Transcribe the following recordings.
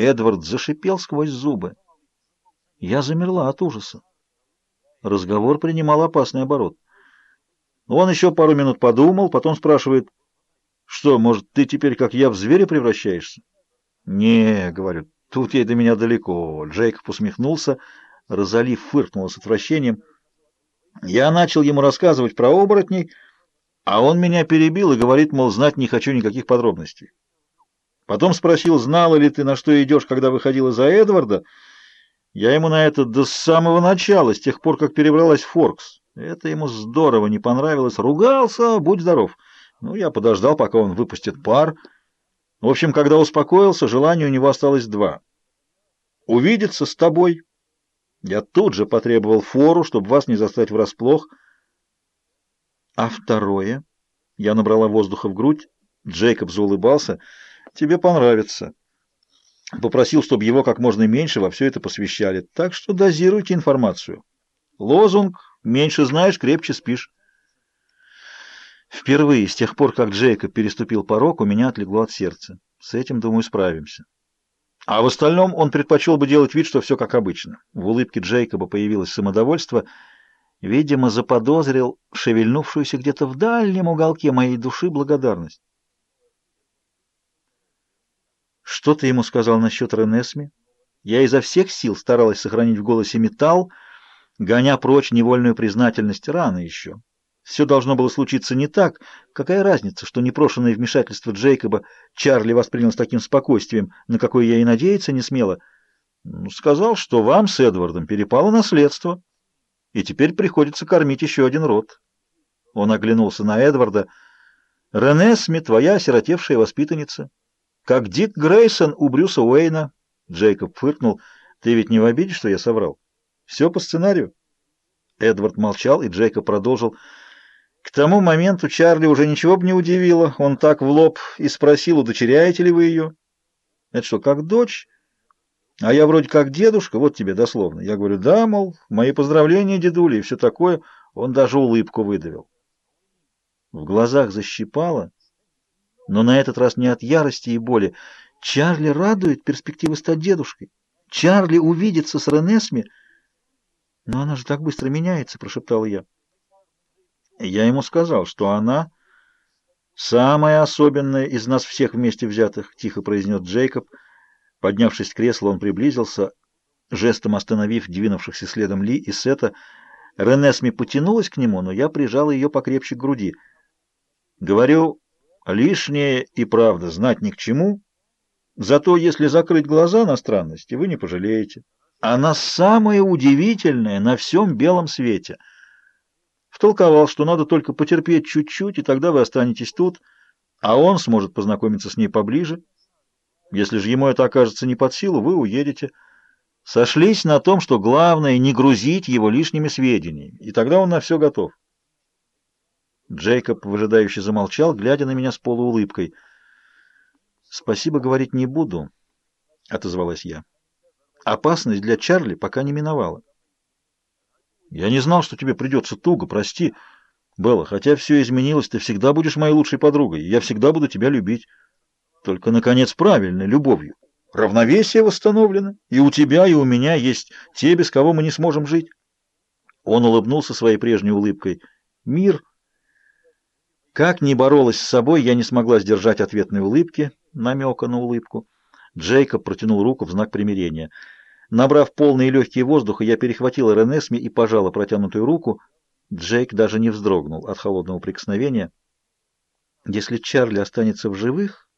Эдвард зашипел сквозь зубы. Я замерла от ужаса. Разговор принимал опасный оборот. Он еще пару минут подумал, потом спрашивает, «Что, может, ты теперь, как я, в зверя превращаешься?» «Не», — говорю, — «тут ей до меня далеко». Джейкоб усмехнулся, Розали фыркнула с отвращением. Я начал ему рассказывать про оборотней, а он меня перебил и говорит, мол, знать не хочу никаких подробностей. Потом спросил, знала ли ты, на что идешь, когда выходила за Эдварда. Я ему на это до самого начала, с тех пор, как перебралась в Форкс. Это ему здорово не понравилось. Ругался, будь здоров. Ну, я подождал, пока он выпустит пар. В общем, когда успокоился, желаний у него осталось два. Увидеться с тобой. Я тут же потребовал фору, чтобы вас не застать врасплох. А второе? Я набрала воздуха в грудь. Джейкоб заулыбался. Тебе понравится. Попросил, чтобы его как можно меньше во все это посвящали. Так что дозируйте информацию. Лозунг «Меньше знаешь, крепче спишь». Впервые с тех пор, как Джейкоб переступил порог, у меня отлегло от сердца. С этим, думаю, справимся. А в остальном он предпочел бы делать вид, что все как обычно. В улыбке Джейкоба появилось самодовольство. Видимо, заподозрил шевельнувшуюся где-то в дальнем уголке моей души благодарность. Что ты ему сказал насчет Ренесми? Я изо всех сил старалась сохранить в голосе металл, гоня прочь невольную признательность. Рано еще. Все должно было случиться не так. Какая разница, что непрошенное вмешательство Джейкоба Чарли воспринял с таким спокойствием, на какое я и надеяться не смела? Ну, сказал, что вам с Эдвардом перепало наследство, и теперь приходится кормить еще один род. Он оглянулся на Эдварда. «Ренесми, твоя осиротевшая воспитанница». Как Дик Грейсон у Брюса Уэйна. Джейкоб фыркнул. Ты ведь не в обиде, что я соврал? Все по сценарию. Эдвард молчал, и Джейкоб продолжил. К тому моменту Чарли уже ничего бы не удивило. Он так в лоб и спросил, удочеряете ли вы ее? Это что, как дочь? А я вроде как дедушка, вот тебе дословно. Я говорю, да, мол, мои поздравления, дедули, и все такое. Он даже улыбку выдавил. В глазах защипало но на этот раз не от ярости и боли. Чарли радует перспектива стать дедушкой. Чарли увидится с Ренесми. Но она же так быстро меняется, прошептал я. Я ему сказал, что она самая особенная из нас всех вместе взятых, тихо произнес Джейкоб. Поднявшись с кресла, он приблизился, жестом остановив двинувшихся следом Ли и Сета. Ренесми потянулась к нему, но я прижал ее покрепче к груди. Говорю, Лишнее и правда знать ни к чему, зато если закрыть глаза на странности, вы не пожалеете. Она самая удивительная на всем белом свете. Втолковал, что надо только потерпеть чуть-чуть, и тогда вы останетесь тут, а он сможет познакомиться с ней поближе. Если же ему это окажется не под силу, вы уедете. Сошлись на том, что главное не грузить его лишними сведениями, и тогда он на все готов. Джейкоб выжидающе замолчал, глядя на меня с полуулыбкой. «Спасибо говорить не буду», — отозвалась я. «Опасность для Чарли пока не миновала». «Я не знал, что тебе придется туго, прости. Белла, хотя все изменилось, ты всегда будешь моей лучшей подругой, и я всегда буду тебя любить. Только, наконец, правильной любовью. Равновесие восстановлено, и у тебя, и у меня есть те, без кого мы не сможем жить». Он улыбнулся своей прежней улыбкой. «Мир...» Как ни боролась с собой, я не смогла сдержать ответной улыбки, намека на улыбку. Джейкоб протянул руку в знак примирения. Набрав полные легкие воздуха, я перехватила Ренесми и пожала протянутую руку. Джейк даже не вздрогнул от холодного прикосновения. Если Чарли останется в живых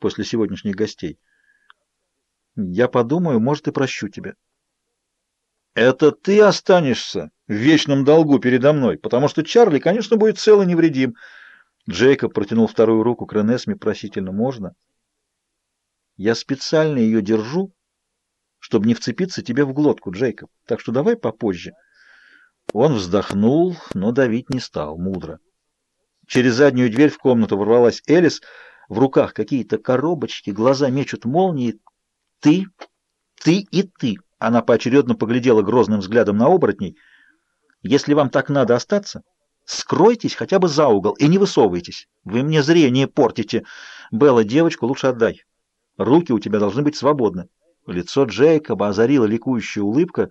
после сегодняшних гостей, я подумаю, может, и прощу тебя. Это ты останешься в вечном долгу передо мной, потому что Чарли, конечно, будет цел и невредим. Джейкоб протянул вторую руку к Ренесме просительно. «Можно?» «Я специально ее держу, чтобы не вцепиться тебе в глотку, Джейкоб. Так что давай попозже». Он вздохнул, но давить не стал, мудро. Через заднюю дверь в комнату ворвалась Элис. В руках какие-то коробочки, глаза мечут молнии. «Ты, ты и ты!» Она поочередно поглядела грозным взглядом на оборотней. «Если вам так надо остаться...» Скройтесь хотя бы за угол и не высовывайтесь. Вы мне зрение портите. Белла, девочку лучше отдай. Руки у тебя должны быть свободны. Лицо Джейкоба озарила ликующая улыбка.